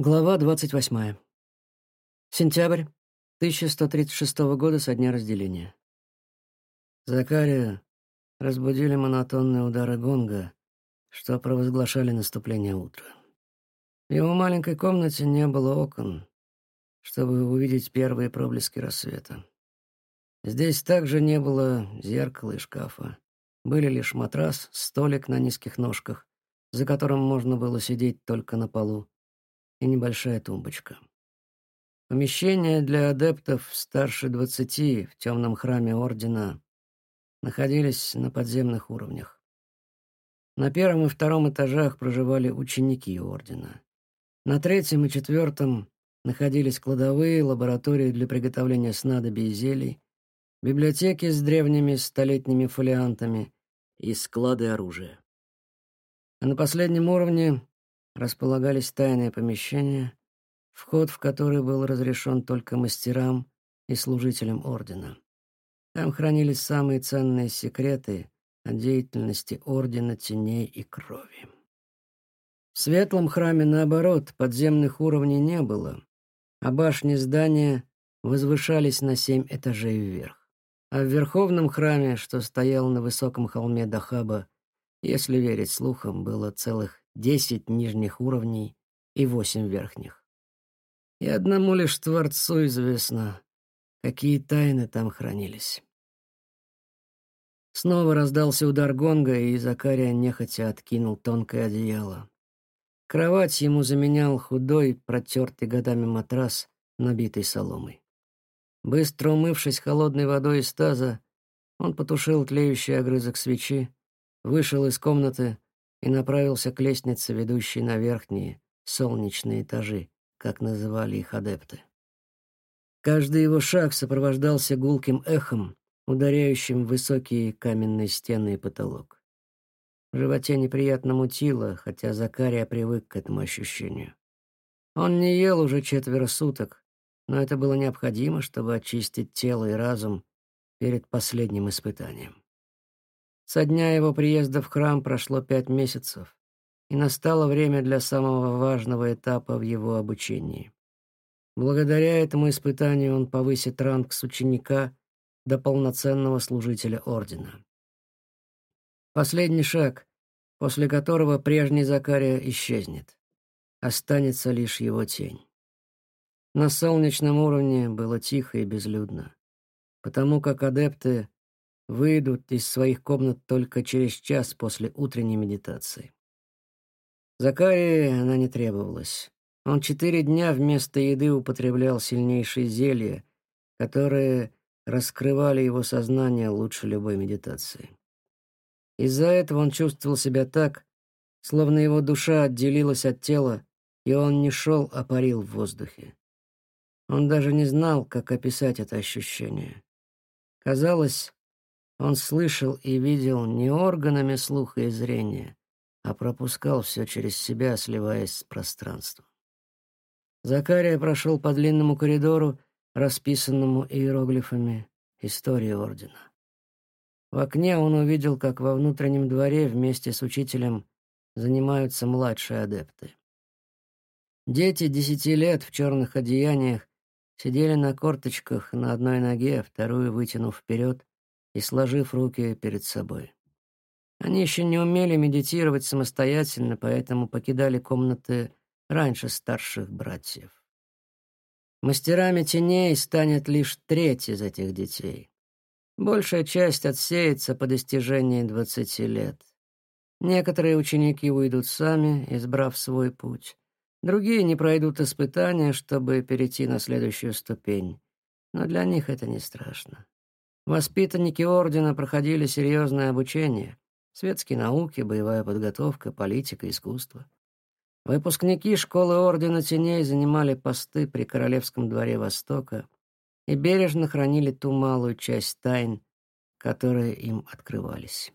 Глава 28. Сентябрь 1136 года со дня разделения. Закария разбудили монотонные удары гонга, что провозглашали наступление утра. В его маленькой комнате не было окон, чтобы увидеть первые проблески рассвета. Здесь также не было зеркала и шкафа. Были лишь матрас, столик на низких ножках, за которым можно было сидеть только на полу, и небольшая тумбочка. Помещения для адептов старше двадцати в темном храме Ордена находились на подземных уровнях. На первом и втором этажах проживали ученики Ордена. На третьем и четвертом находились кладовые, лаборатории для приготовления снадобий и зелий, библиотеки с древними столетними фолиантами и склады оружия. А на последнем уровне располагались тайные помещения, вход в которые был разрешен только мастерам и служителям ордена. Там хранились самые ценные секреты о деятельности Ордена Теней и Крови. В светлом храме, наоборот, подземных уровней не было, а башни здания возвышались на семь этажей вверх. А в верховном храме, что стоял на высоком холме Дахаба, если верить слухам, было целых десять нижних уровней и восемь верхних. И одному лишь Творцу известно, какие тайны там хранились. Снова раздался удар гонга, и Закария нехотя откинул тонкое одеяло. Кровать ему заменял худой, протертый годами матрас, набитый соломой. Быстро умывшись холодной водой из таза, он потушил тлеющий огрызок свечи, вышел из комнаты и направился к лестнице, ведущей на верхние солнечные этажи, как называли их адепты. Каждый его шаг сопровождался гулким эхом, ударяющим в высокие каменные стены и потолок. В животе неприятно мутило, хотя Закария привык к этому ощущению. Он не ел уже четверо суток, но это было необходимо, чтобы очистить тело и разум перед последним испытанием. Со дня его приезда в храм прошло пять месяцев, и настало время для самого важного этапа в его обучении. Благодаря этому испытанию он повысит ранг с ученика до полноценного служителя ордена. Последний шаг, после которого прежний Закария исчезнет. Останется лишь его тень. На солнечном уровне было тихо и безлюдно, потому как адепты выйдут из своих комнат только через час после утренней медитации. Закарии она не требовалась. Он четыре дня вместо еды употреблял сильнейшие зелья, которые раскрывали его сознание лучше любой медитации. Из-за этого он чувствовал себя так, словно его душа отделилась от тела, и он не шел, а парил в воздухе. Он даже не знал, как описать это ощущение. Казалось, он слышал и видел не органами слуха и зрения, а пропускал все через себя, сливаясь с пространством. Закария прошел по длинному коридору, расписанному иероглифами истории Ордена. В окне он увидел, как во внутреннем дворе вместе с учителем занимаются младшие адепты. Дети десяти лет в черных одеяниях сидели на корточках на одной ноге, вторую вытянув вперед, и сложив руки перед собой. Они еще не умели медитировать самостоятельно, поэтому покидали комнаты раньше старших братьев. Мастерами теней станет лишь треть из этих детей. Большая часть отсеется по достижении двадцати лет. Некоторые ученики уйдут сами, избрав свой путь. Другие не пройдут испытания, чтобы перейти на следующую ступень. Но для них это не страшно. Воспитанники ордена проходили серьезное обучение. Светские науки, боевая подготовка, политика, искусство. Выпускники школы Ордена Теней занимали посты при Королевском дворе Востока и бережно хранили ту малую часть тайн, которые им открывались.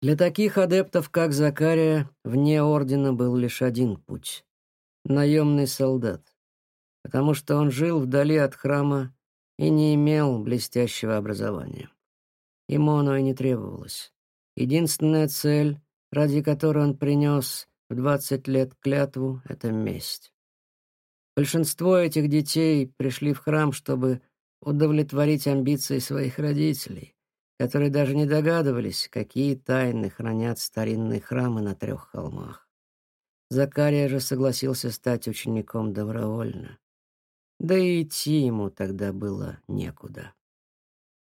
Для таких адептов, как Закария, вне Ордена был лишь один путь — наемный солдат, потому что он жил вдали от храма и не имел блестящего образования. Ему оно и не требовалось. Единственная цель, ради которой он принес в двадцать лет клятву — это месть. Большинство этих детей пришли в храм, чтобы удовлетворить амбиции своих родителей, которые даже не догадывались, какие тайны хранят старинные храмы на трех холмах. Закария же согласился стать учеником добровольно. Да и идти ему тогда было некуда.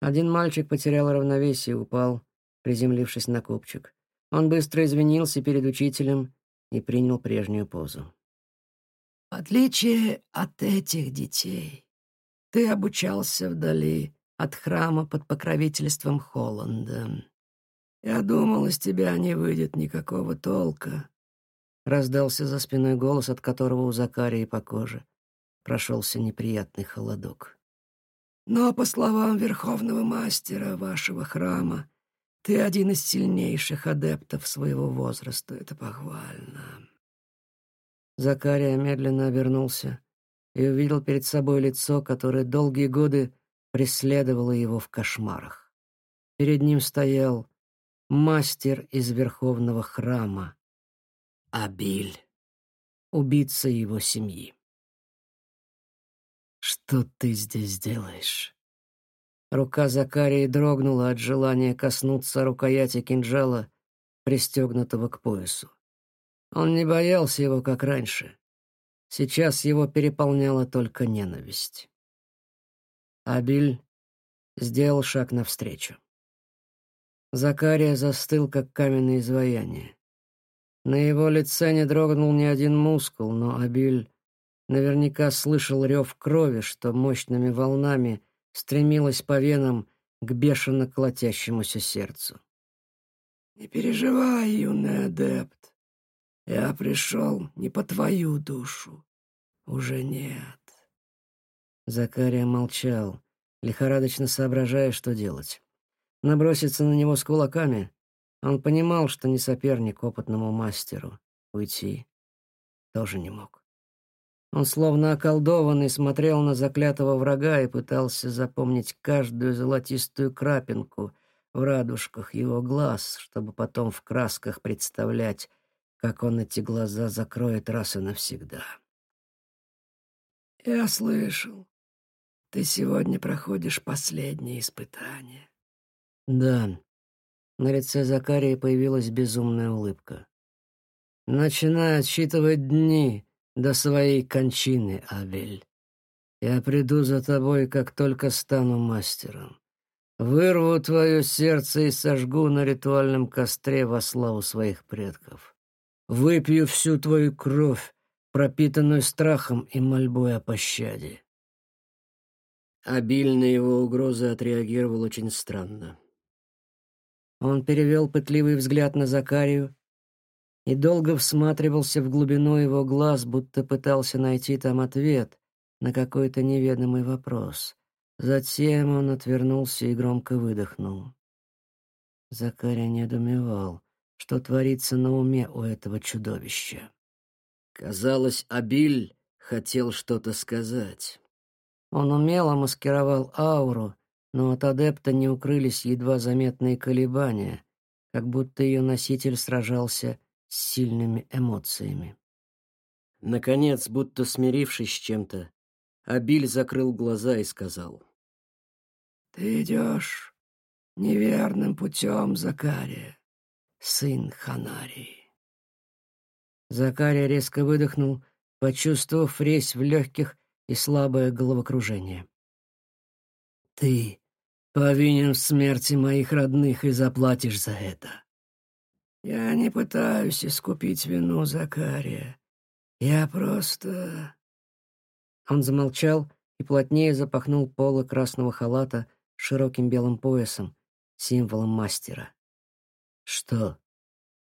Один мальчик потерял равновесие и упал, приземлившись на копчик. Он быстро извинился перед учителем и принял прежнюю позу. В отличие от этих детей, ты обучался вдали от храма под покровительством Холланда. Я думал, из тебя не выйдет никакого толка. Раздался за спиной голос, от которого у Закарии по коже прошелся неприятный холодок. Но, по словам верховного мастера вашего храма, ты один из сильнейших адептов своего возраста. Это похвально. Закария медленно обернулся и увидел перед собой лицо, которое долгие годы преследовало его в кошмарах. Перед ним стоял мастер из Верховного храма, Абиль, убийца его семьи. «Что ты здесь делаешь?» Рука Закарии дрогнула от желания коснуться рукояти кинжала, пристегнутого к поясу. Он не боялся его, как раньше. Сейчас его переполняла только ненависть. Абиль сделал шаг навстречу. Закария застыл, как каменное изваяние. На его лице не дрогнул ни один мускул, но Абиль наверняка слышал рев крови, что мощными волнами стремилась по венам к бешено колотящемуся сердцу. «Не переживай, юный адепт. Я пришел не по твою душу. Уже нет. Закария молчал, лихорадочно соображая, что делать. Наброситься на него с кулаками. Он понимал, что не соперник опытному мастеру. Уйти тоже не мог. Он словно околдованный смотрел на заклятого врага и пытался запомнить каждую золотистую крапинку в радужках его глаз, чтобы потом в красках представлять, как он эти глаза закроет раз и навсегда. «Я слышал, ты сегодня проходишь последнее испытание». «Да». На лице Закарии появилась безумная улыбка. «Начинай отсчитывать дни до своей кончины, Абель. Я приду за тобой, как только стану мастером. Вырву твое сердце и сожгу на ритуальном костре во славу своих предков. Выпью всю твою кровь, пропитанную страхом и мольбой о пощаде. Обильно его угрозы отреагировал очень странно. Он перевел пытливый взгляд на Закарию и долго всматривался в глубину его глаз, будто пытался найти там ответ на какой-то неведомый вопрос. Затем он отвернулся и громко выдохнул. Закария недоумевал что творится на уме у этого чудовища. Казалось, Абиль хотел что-то сказать. Он умело маскировал ауру, но от адепта не укрылись едва заметные колебания, как будто ее носитель сражался с сильными эмоциями. Наконец, будто смирившись с чем-то, Абиль закрыл глаза и сказал. «Ты идешь неверным путем, Закария сын Ханарии. Закария резко выдохнул, почувствовав резь в легких и слабое головокружение. «Ты повинен в смерти моих родных и заплатишь за это». «Я не пытаюсь искупить вину Закария. Я просто...» Он замолчал и плотнее запахнул полы красного халата широким белым поясом, символом мастера. Что?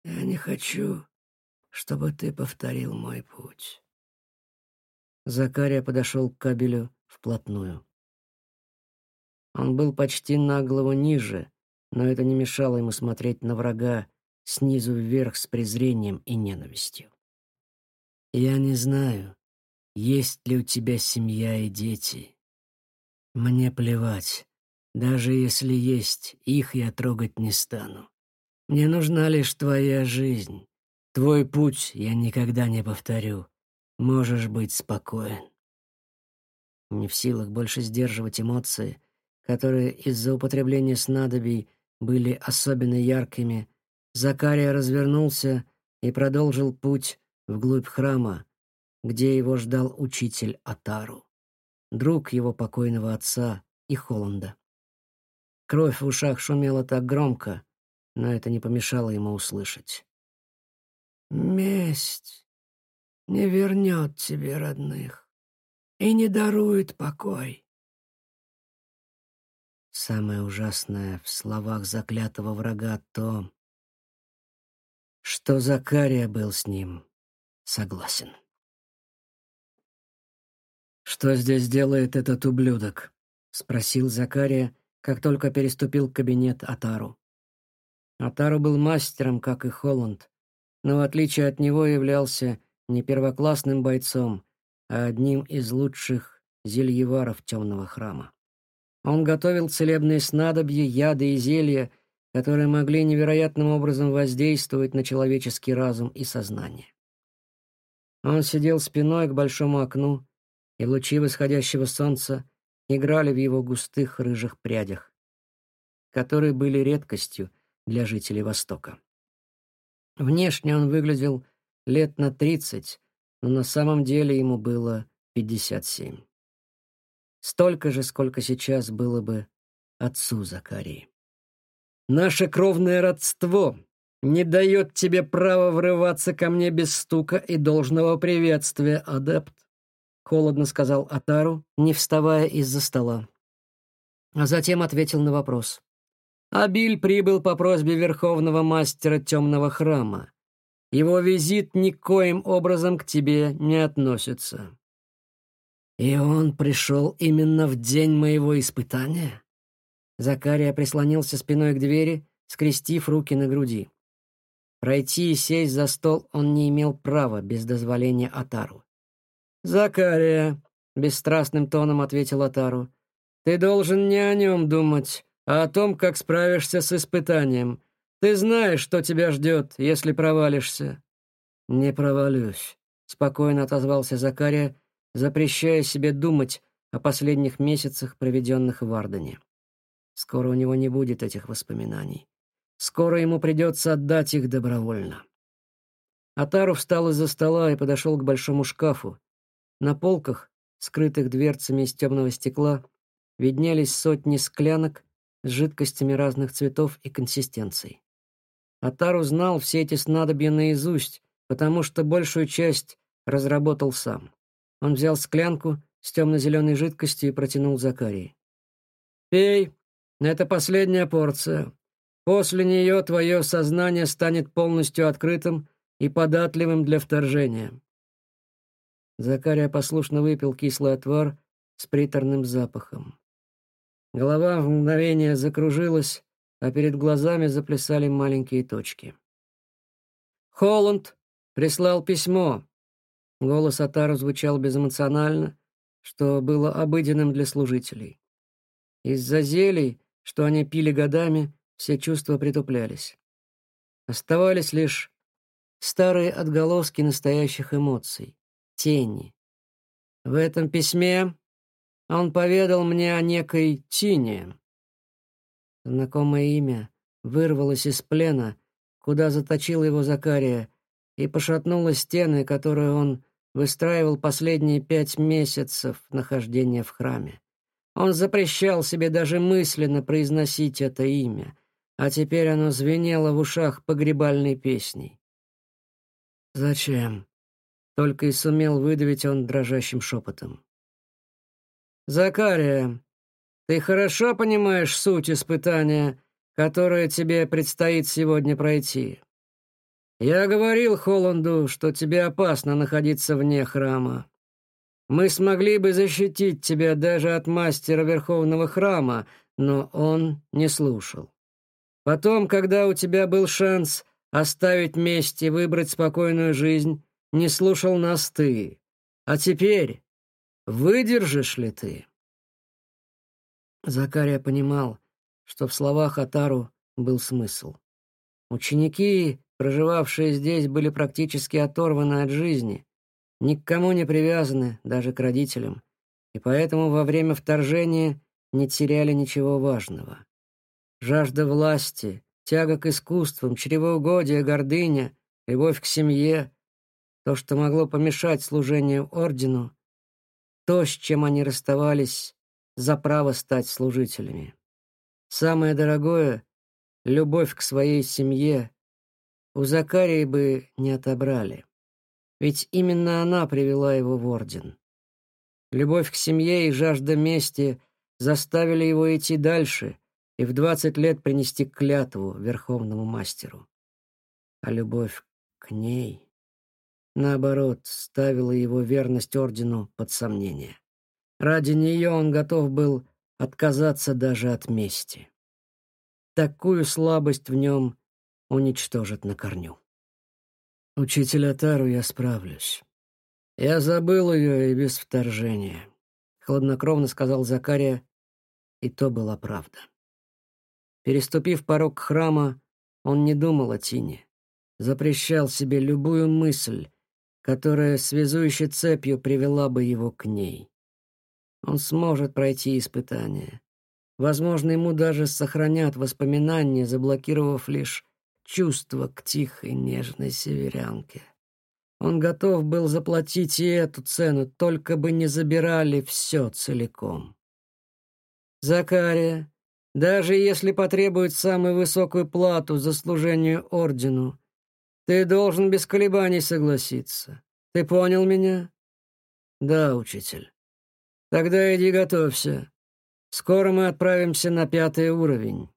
Я не хочу, чтобы ты повторил мой путь. Закария подошел к кабелю вплотную. Он был почти на голову ниже, но это не мешало ему смотреть на врага снизу вверх с презрением и ненавистью. «Я не знаю, есть ли у тебя семья и дети. Мне плевать. Даже если есть, их я трогать не стану. Мне нужна лишь твоя жизнь. Твой путь я никогда не повторю. Можешь быть спокоен. Не в силах больше сдерживать эмоции, которые из-за употребления снадобий были особенно яркими, Закария развернулся и продолжил путь вглубь храма, где его ждал учитель Атару, друг его покойного отца и Холланда. Кровь в ушах шумела так громко, но это не помешало ему услышать. «Месть не вернет тебе родных и не дарует покой. Самое ужасное в словах заклятого врага то, что Закария был с ним согласен. «Что здесь делает этот ублюдок?» — спросил Закария, как только переступил кабинет Атару. Атару был мастером, как и Холланд, но в отличие от него являлся не первоклассным бойцом, а одним из лучших зельеваров темного храма. Он готовил целебные снадобья, яды и зелья, которые могли невероятным образом воздействовать на человеческий разум и сознание. Он сидел спиной к большому окну, и лучи восходящего солнца играли в его густых рыжих прядях, которые были редкостью для жителей Востока. Внешне он выглядел лет на тридцать, но на самом деле ему было пятьдесят семь. Столько же, сколько сейчас было бы отцу Закарии. «Наше кровное родство не дает тебе права врываться ко мне без стука и должного приветствия, адепт», — холодно сказал Атару, не вставая из-за стола. А затем ответил на вопрос. Абиль прибыл по просьбе Верховного Мастера Темного Храма. Его визит никоим образом к тебе не относится. И он пришел именно в день моего испытания? Закария прислонился спиной к двери, скрестив руки на груди. Пройти и сесть за стол он не имел права без дозволения Атару. «Закария», — бесстрастным тоном ответил Атару, — «ты должен не о нем думать, а о том, как справишься с испытанием. Ты знаешь, что тебя ждет, если провалишься». «Не провалюсь», — спокойно отозвался Закария, запрещая себе думать о последних месяцах, проведенных в Ардене. Скоро у него не будет этих воспоминаний. Скоро ему придется отдать их добровольно. Атару встал из-за стола и подошел к большому шкафу. На полках, скрытых дверцами из темного стекла, виднелись сотни склянок с жидкостями разных цветов и консистенций. Атару знал все эти снадобья наизусть, потому что большую часть разработал сам. Он взял склянку с темно-зеленой жидкостью и протянул Закарии. «Пей, это последняя порция. После нее твое сознание станет полностью открытым и податливым для вторжения». Закария послушно выпил кислый отвар с приторным запахом. Голова в мгновение закружилась, а перед глазами заплясали маленькие точки. «Холланд прислал письмо». Голос Атара звучал безэмоционально, что было обыденным для служителей. Из-за зелий, что они пили годами, все чувства притуплялись. Оставались лишь старые отголоски настоящих эмоций, тени. В этом письме он поведал мне о некой Тине, Знакомое имя вырвалось из плена, куда заточил его Закария, и пошатнуло стены, которые он выстраивал последние пять месяцев нахождения в храме. Он запрещал себе даже мысленно произносить это имя, а теперь оно звенело в ушах погребальной песней. «Зачем?» — только и сумел выдавить он дрожащим шепотом. «Закария, ты хорошо понимаешь суть испытания, которое тебе предстоит сегодня пройти. Я говорил Холланду, что тебе опасно находиться вне храма. Мы смогли бы защитить тебя даже от мастера Верховного Храма, но он не слушал. Потом, когда у тебя был шанс оставить месть и выбрать спокойную жизнь, не слушал нас ты. А теперь выдержишь ли ты?» Закария понимал, что в словах Атару был смысл. Ученики проживавшие здесь, были практически оторваны от жизни, ни к кому не привязаны, даже к родителям, и поэтому во время вторжения не теряли ничего важного. Жажда власти, тяга к искусствам, чревоугодие, гордыня, любовь к семье, то, что могло помешать служению ордену, то, с чем они расставались за право стать служителями. Самое дорогое — любовь к своей семье — у Закарии бы не отобрали. Ведь именно она привела его в орден. Любовь к семье и жажда мести заставили его идти дальше и в двадцать лет принести клятву верховному мастеру. А любовь к ней, наоборот, ставила его верность ордену под сомнение. Ради нее он готов был отказаться даже от мести. Такую слабость в нем уничтожит на корню. «Учитель Атару я справлюсь. Я забыл ее и без вторжения», — хладнокровно сказал Закария, и то была правда. Переступив порог храма, он не думал о Тине, запрещал себе любую мысль, которая связующей цепью привела бы его к ней. Он сможет пройти испытание. Возможно, ему даже сохранят воспоминания, заблокировав лишь чувство к тихой нежной северянке. Он готов был заплатить и эту цену, только бы не забирали все целиком. «Закария, даже если потребует самую высокую плату за служение ордену, ты должен без колебаний согласиться. Ты понял меня?» «Да, учитель». Тогда иди готовься. Скоро мы отправимся на пятый уровень.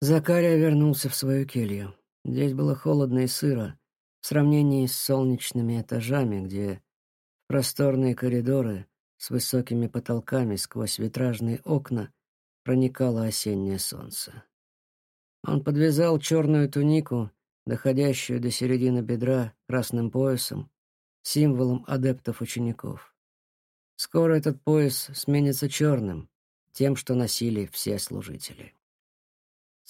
Закария вернулся в свою келью. Здесь было холодно и сыро, в сравнении с солнечными этажами, где просторные коридоры с высокими потолками сквозь витражные окна проникало осеннее солнце. Он подвязал черную тунику, доходящую до середины бедра, красным поясом, символом адептов-учеников. Скоро этот пояс сменится черным, тем, что носили все служители.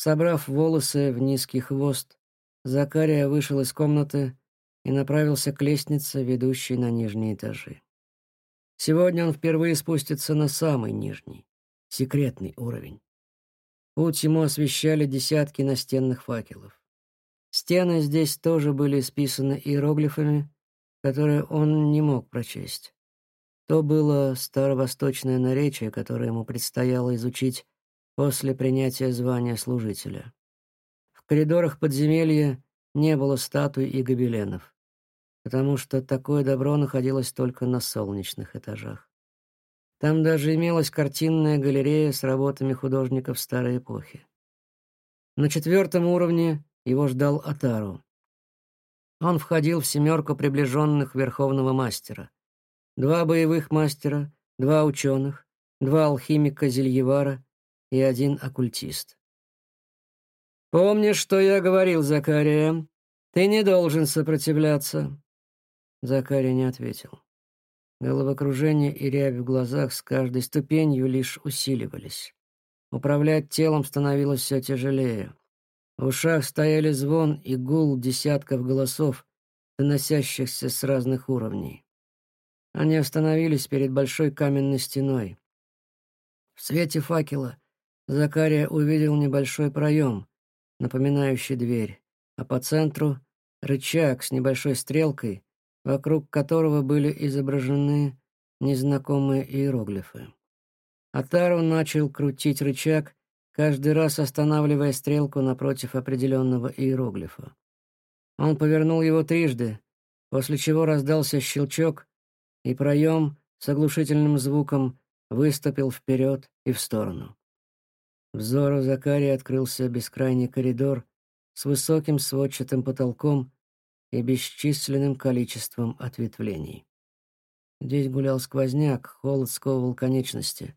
Собрав волосы в низкий хвост, Закария вышел из комнаты и направился к лестнице, ведущей на нижние этажи. Сегодня он впервые спустится на самый нижний, секретный уровень. Путь ему освещали десятки настенных факелов. Стены здесь тоже были списаны иероглифами, которые он не мог прочесть. То было старовосточное наречие, которое ему предстояло изучить после принятия звания служителя. В коридорах подземелья не было статуй и гобеленов, потому что такое добро находилось только на солнечных этажах. Там даже имелась картинная галерея с работами художников старой эпохи. На четвертом уровне его ждал Атару. Он входил в семерку приближенных Верховного Мастера. Два боевых мастера, два ученых, два алхимика Зельевара и один оккультист. «Помнишь, что я говорил, Закария? Ты не должен сопротивляться». Закария не ответил. Головокружение и рябь в глазах с каждой ступенью лишь усиливались. Управлять телом становилось все тяжелее. В ушах стояли звон и гул десятков голосов, доносящихся с разных уровней. Они остановились перед большой каменной стеной. В свете факела Закария увидел небольшой проем, напоминающий дверь, а по центру — рычаг с небольшой стрелкой, вокруг которого были изображены незнакомые иероглифы. Атару начал крутить рычаг, каждый раз останавливая стрелку напротив определенного иероглифа. Он повернул его трижды, после чего раздался щелчок, и проем с оглушительным звуком выступил вперед и в сторону. Взору Закария открылся бескрайний коридор с высоким сводчатым потолком и бесчисленным количеством ответвлений. Здесь гулял сквозняк, холод сковывал конечности,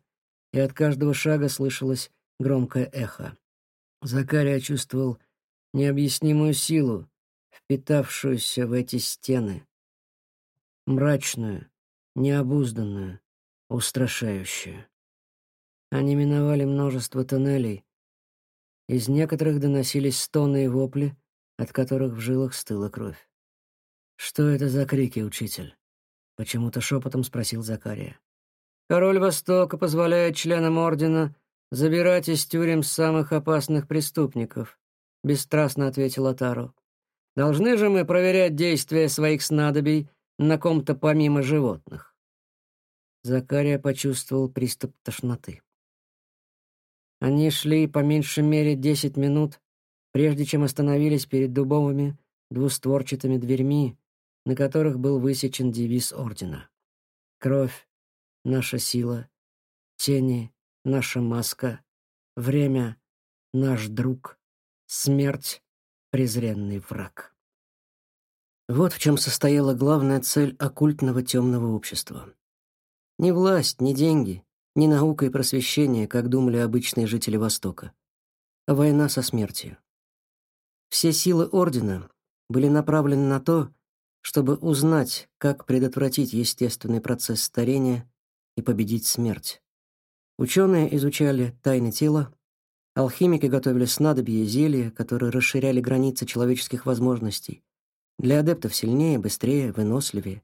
и от каждого шага слышалось громкое эхо. Закария чувствовал необъяснимую силу, впитавшуюся в эти стены. Мрачную, необузданную, устрашающую. Они миновали множество тоннелей, Из некоторых доносились стоны и вопли, от которых в жилах стыла кровь. «Что это за крики, учитель?» — почему-то шепотом спросил Закария. «Король Востока позволяет членам Ордена забирать из тюрем самых опасных преступников», — бесстрастно ответил Атару. «Должны же мы проверять действия своих снадобий на ком-то помимо животных». Закария почувствовал приступ тошноты. Они шли по меньшей мере десять минут, прежде чем остановились перед дубовыми двустворчатыми дверьми, на которых был высечен девиз ордена. «Кровь — наша сила, тени — наша маска, время — наш друг, смерть — презренный враг». Вот в чем состояла главная цель оккультного темного общества. Не власть, не деньги, не наука и просвещение, как думали обычные жители Востока, а война со смертью. Все силы Ордена были направлены на то, чтобы узнать, как предотвратить естественный процесс старения и победить смерть. Ученые изучали тайны тела, алхимики готовили снадобья и зелья, которые расширяли границы человеческих возможностей, для адептов сильнее, быстрее, выносливее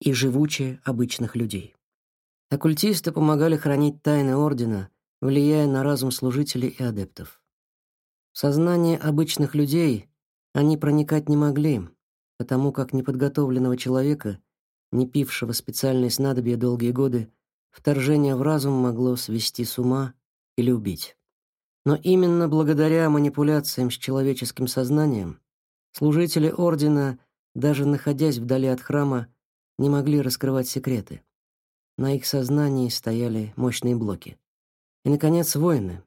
и живучее обычных людей. Оккультисты помогали хранить тайны Ордена, влияя на разум служителей и адептов. В сознание обычных людей они проникать не могли, потому как неподготовленного человека, не пившего специальные снадобья долгие годы, вторжение в разум могло свести с ума или убить. Но именно благодаря манипуляциям с человеческим сознанием служители Ордена, даже находясь вдали от храма, не могли раскрывать секреты. На их сознании стояли мощные блоки. И, наконец, воины.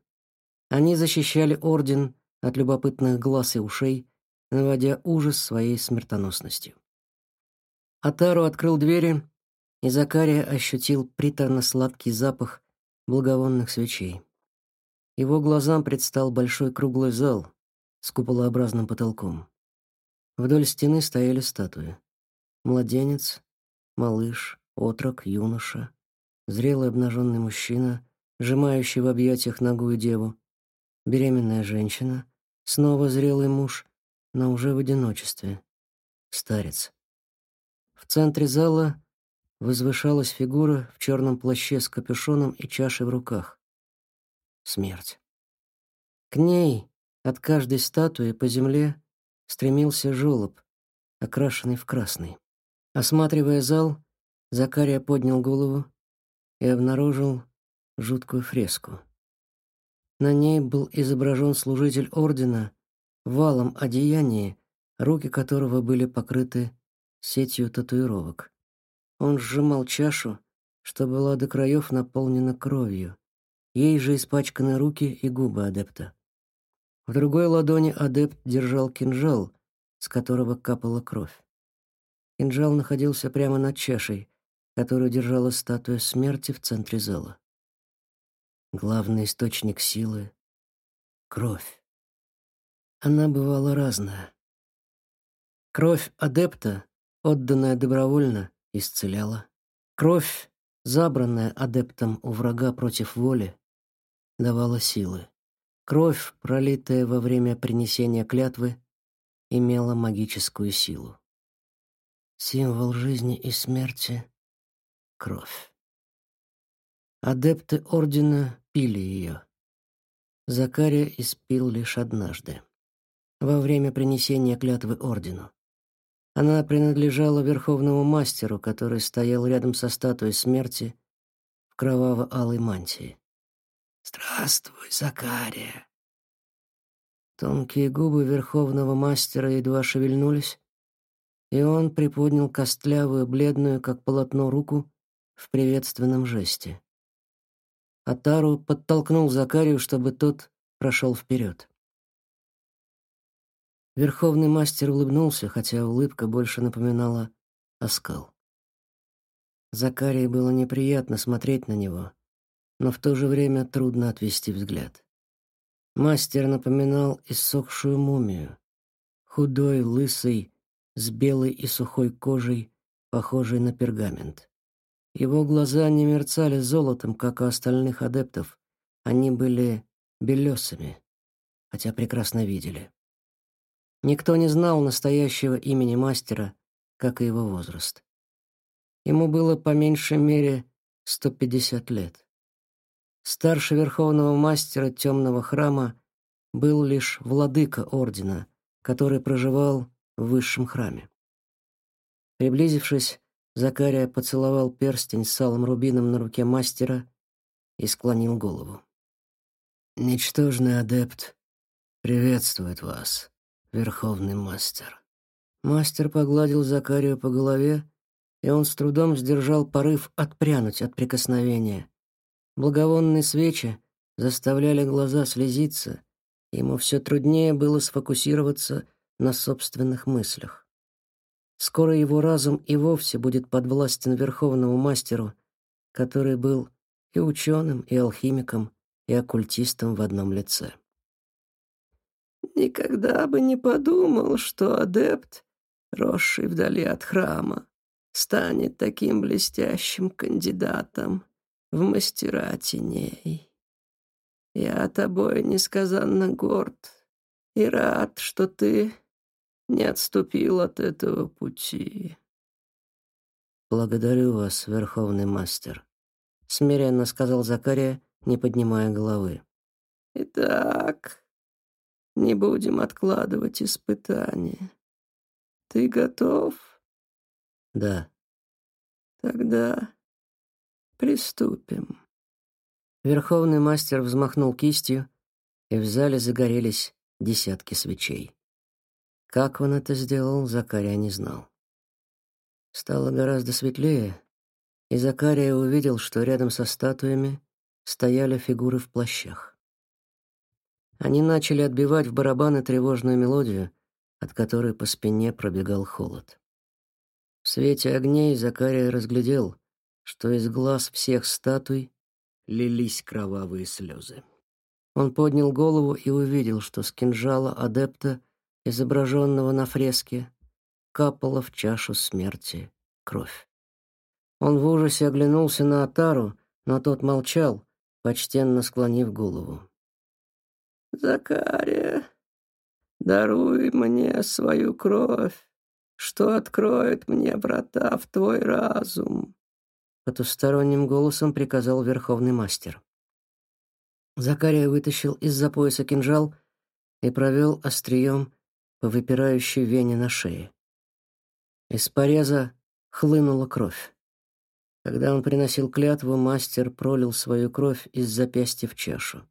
Они защищали орден от любопытных глаз и ушей, наводя ужас своей смертоносностью. Атару открыл двери, и Закария ощутил приторно-сладкий запах благовонных свечей. Его глазам предстал большой круглый зал с куполообразным потолком. Вдоль стены стояли статуи. Младенец, малыш, отрок, юноша, зрелый обнаженный мужчина, сжимающий в объятиях ногую деву, беременная женщина, снова зрелый муж, но уже в одиночестве, старец. В центре зала возвышалась фигура в черном плаще с капюшоном и чашей в руках. Смерть. К ней от каждой статуи по земле стремился жёлоб, окрашенный в красный. Осматривая зал, Закария поднял голову и обнаружил жуткую фреску. На ней был изображен служитель ордена в валом одеянии, руки которого были покрыты сетью татуировок. Он сжимал чашу, что была до краев наполнена кровью. Ей же испачканы руки и губы адепта. В другой ладони адепт держал кинжал, с которого капала кровь. Кинжал находился прямо над чашей, которую держала статуя смерти в центре зала. Главный источник силы — кровь. Она бывала разная. Кровь адепта, отданная добровольно, исцеляла. Кровь, забранная адептом у врага против воли, давала силы. Кровь, пролитая во время принесения клятвы, имела магическую силу. Символ жизни и смерти кровь. Адепты Ордена пили ее. Закария испил лишь однажды, во время принесения клятвы Ордену. Она принадлежала Верховному Мастеру, который стоял рядом со статуей смерти в кроваво-алой мантии. «Здравствуй, Закария!» Тонкие губы Верховного Мастера едва шевельнулись, и он приподнял костлявую, бледную, как полотно, руку в приветственном жесте. Атару подтолкнул Закарию, чтобы тот прошел вперед. Верховный мастер улыбнулся, хотя улыбка больше напоминала оскал. Закарии было неприятно смотреть на него, но в то же время трудно отвести взгляд. Мастер напоминал иссохшую мумию, худой, лысый, с белой и сухой кожей, похожей на пергамент. Его глаза не мерцали золотом, как у остальных адептов. Они были белесыми. хотя прекрасно видели. Никто не знал настоящего имени мастера, как и его возраст. Ему было по меньшей мере 150 лет. Старше верховного мастера темного храма был лишь владыка ордена, который проживал в высшем храме. Приблизившись, Закария поцеловал перстень с алым рубином на руке мастера и склонил голову. «Ничтожный адепт приветствует вас, верховный мастер». Мастер погладил Закарию по голове, и он с трудом сдержал порыв отпрянуть от прикосновения. Благовонные свечи заставляли глаза слезиться, ему все труднее было сфокусироваться на собственных мыслях. Скоро его разум и вовсе будет подвластен верховному мастеру, который был и ученым, и алхимиком, и оккультистом в одном лице. «Никогда бы не подумал, что адепт, росший вдали от храма, станет таким блестящим кандидатом в мастера теней. Я тобой несказанно горд и рад, что ты не отступил от этого пути. «Благодарю вас, Верховный Мастер», — смиренно сказал Закария, не поднимая головы. «Итак, не будем откладывать испытания. Ты готов?» «Да». «Тогда приступим». Верховный мастер взмахнул кистью, и в зале загорелись десятки свечей. Как он это сделал, Закария не знал. Стало гораздо светлее, и Закария увидел, что рядом со статуями стояли фигуры в плащах. Они начали отбивать в барабаны тревожную мелодию, от которой по спине пробегал холод. В свете огней Закария разглядел, что из глаз всех статуй лились кровавые слезы. Он поднял голову и увидел, что с кинжала адепта — изображенного на фреске, капала в чашу смерти кровь. Он в ужасе оглянулся на Атару, но тот молчал, почтенно склонив голову. «Закария, даруй мне свою кровь, что откроет мне врата в твой разум», потусторонним голосом приказал верховный мастер. Закария вытащил из-за пояса кинжал и провел острием по выпирающей вене на шее. Из пореза хлынула кровь. Когда он приносил клятву, мастер пролил свою кровь из запястья в чашу.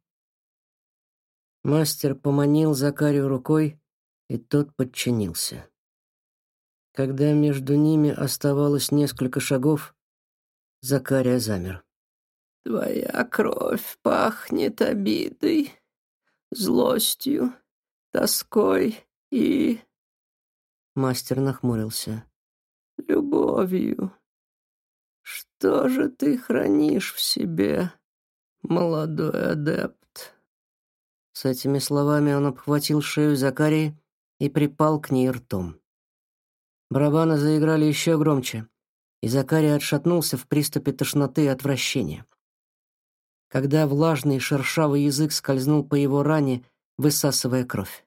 Мастер поманил Закарию рукой, и тот подчинился. Когда между ними оставалось несколько шагов, Закария замер. «Твоя кровь пахнет обидой, злостью, тоской и...» Мастер нахмурился. «Любовью. Что же ты хранишь в себе, молодой адепт?» С этими словами он обхватил шею Закарии и припал к ней ртом. Барабаны заиграли еще громче, и Закария отшатнулся в приступе тошноты и отвращения. Когда влажный шершавый язык скользнул по его ране, высасывая кровь.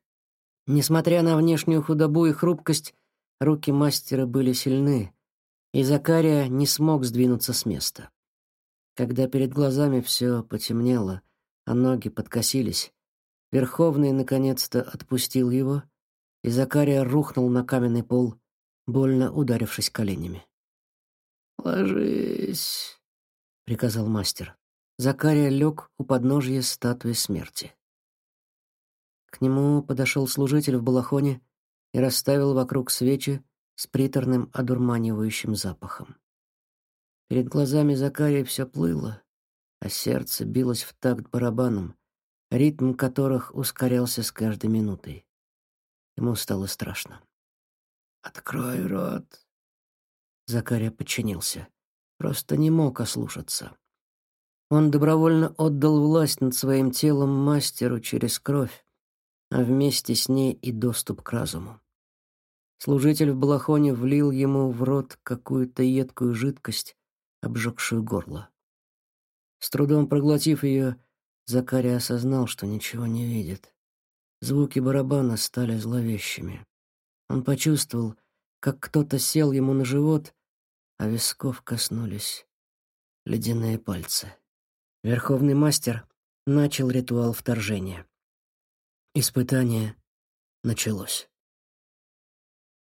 Несмотря на внешнюю худобу и хрупкость, руки мастера были сильны, и Закария не смог сдвинуться с места. Когда перед глазами все потемнело, а ноги подкосились, Верховный наконец-то отпустил его, и Закария рухнул на каменный пол, больно ударившись коленями. «Ложись», — приказал мастер. Закария лег у подножия статуи смерти. К нему подошел служитель в балахоне и расставил вокруг свечи с приторным одурманивающим запахом. Перед глазами Закария все плыло, а сердце билось в такт барабаном, ритм которых ускорялся с каждой минутой. Ему стало страшно. «Открой рот!» Закария подчинился. Просто не мог ослушаться. Он добровольно отдал власть над своим телом мастеру через кровь, а вместе с ней и доступ к разуму. Служитель в балахоне влил ему в рот какую-то едкую жидкость, обжегшую горло. С трудом проглотив ее, Закария осознал, что ничего не видит. Звуки барабана стали зловещими. Он почувствовал, как кто-то сел ему на живот, а висков коснулись ледяные пальцы. Верховный мастер начал ритуал вторжения. Испытание началось.